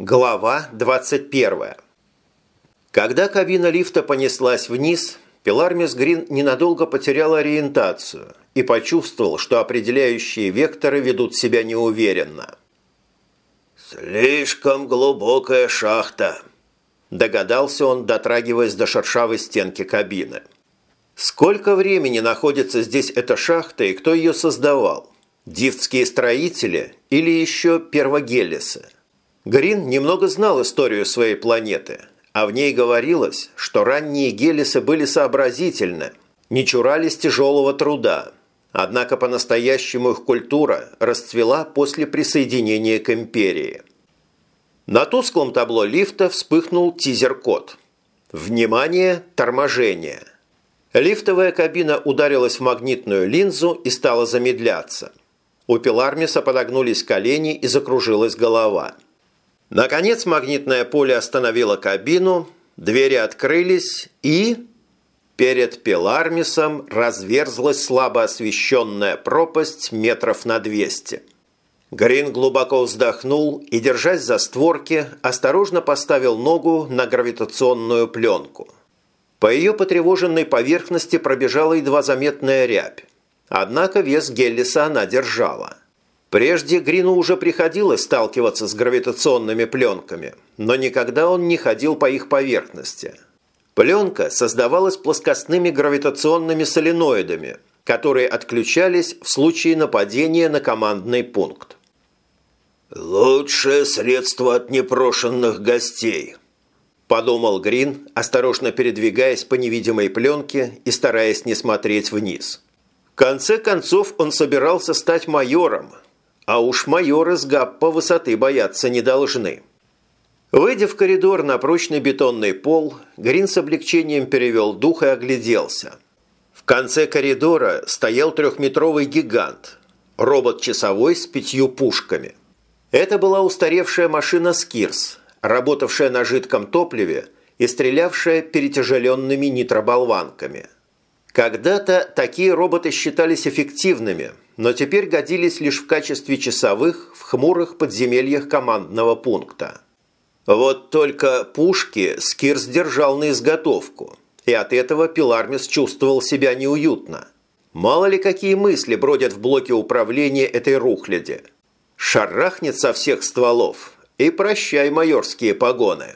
Глава 21. Когда кабина лифта понеслась вниз, Пелармис Грин ненадолго потерял ориентацию и почувствовал, что определяющие векторы ведут себя неуверенно. «Слишком глубокая шахта», – догадался он, дотрагиваясь до шершавой стенки кабины. Сколько времени находится здесь эта шахта и кто ее создавал? Дифтские строители или еще первогелисы? Грин немного знал историю своей планеты, а в ней говорилось, что ранние гелисы были сообразительны, не чурались тяжелого труда. Однако по-настоящему их культура расцвела после присоединения к империи. На тусклом табло лифта вспыхнул тизер-код. Внимание, торможение. Лифтовая кабина ударилась в магнитную линзу и стала замедляться. У Пелармиса подогнулись колени и закружилась голова. Наконец магнитное поле остановило кабину, двери открылись и... Перед Пелармисом разверзлась слабо освещенная пропасть метров на 200. Грин глубоко вздохнул и, держась за створки, осторожно поставил ногу на гравитационную пленку. По ее потревоженной поверхности пробежала едва заметная рябь. Однако вес Геллиса она держала – Прежде Грину уже приходилось сталкиваться с гравитационными пленками, но никогда он не ходил по их поверхности. Пленка создавалась плоскостными гравитационными соленоидами, которые отключались в случае нападения на командный пункт. «Лучшее средство от непрошенных гостей», – подумал Грин, осторожно передвигаясь по невидимой пленке и стараясь не смотреть вниз. В конце концов он собирался стать майором – а уж майоры с Гаппа высоты бояться не должны. Выйдя в коридор на прочный бетонный пол, Грин с облегчением перевел дух и огляделся. В конце коридора стоял трехметровый гигант, робот-часовой с пятью пушками. Это была устаревшая машина «Скирс», работавшая на жидком топливе и стрелявшая перетяжеленными нитроболванками. Когда-то такие роботы считались эффективными – но теперь годились лишь в качестве часовых в хмурых подземельях командного пункта. Вот только пушки Скирс держал на изготовку, и от этого Пилармис чувствовал себя неуютно. Мало ли какие мысли бродят в блоке управления этой рухляди. Шарахнет со всех стволов, и прощай майорские погоны.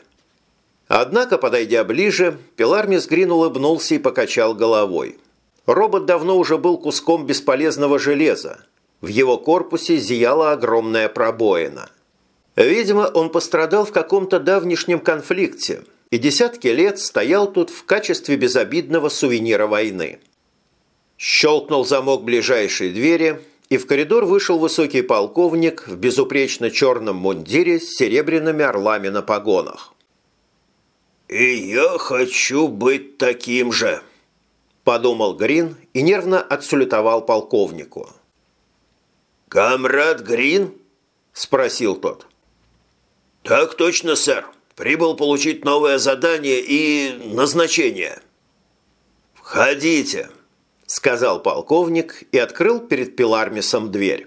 Однако, подойдя ближе, Пилармис Грин улыбнулся и покачал головой – Робот давно уже был куском бесполезного железа. В его корпусе зияла огромная пробоина. Видимо, он пострадал в каком-то давнишнем конфликте и десятки лет стоял тут в качестве безобидного сувенира войны. Щелкнул замок ближайшей двери, и в коридор вышел высокий полковник в безупречно черном мундире с серебряными орлами на погонах. «И я хочу быть таким же», подумал Грин и нервно отсулетовал полковнику. «Камрад Грин?» – спросил тот. «Так точно, сэр. Прибыл получить новое задание и назначение». «Входите», – сказал полковник и открыл перед Пилармисом дверь.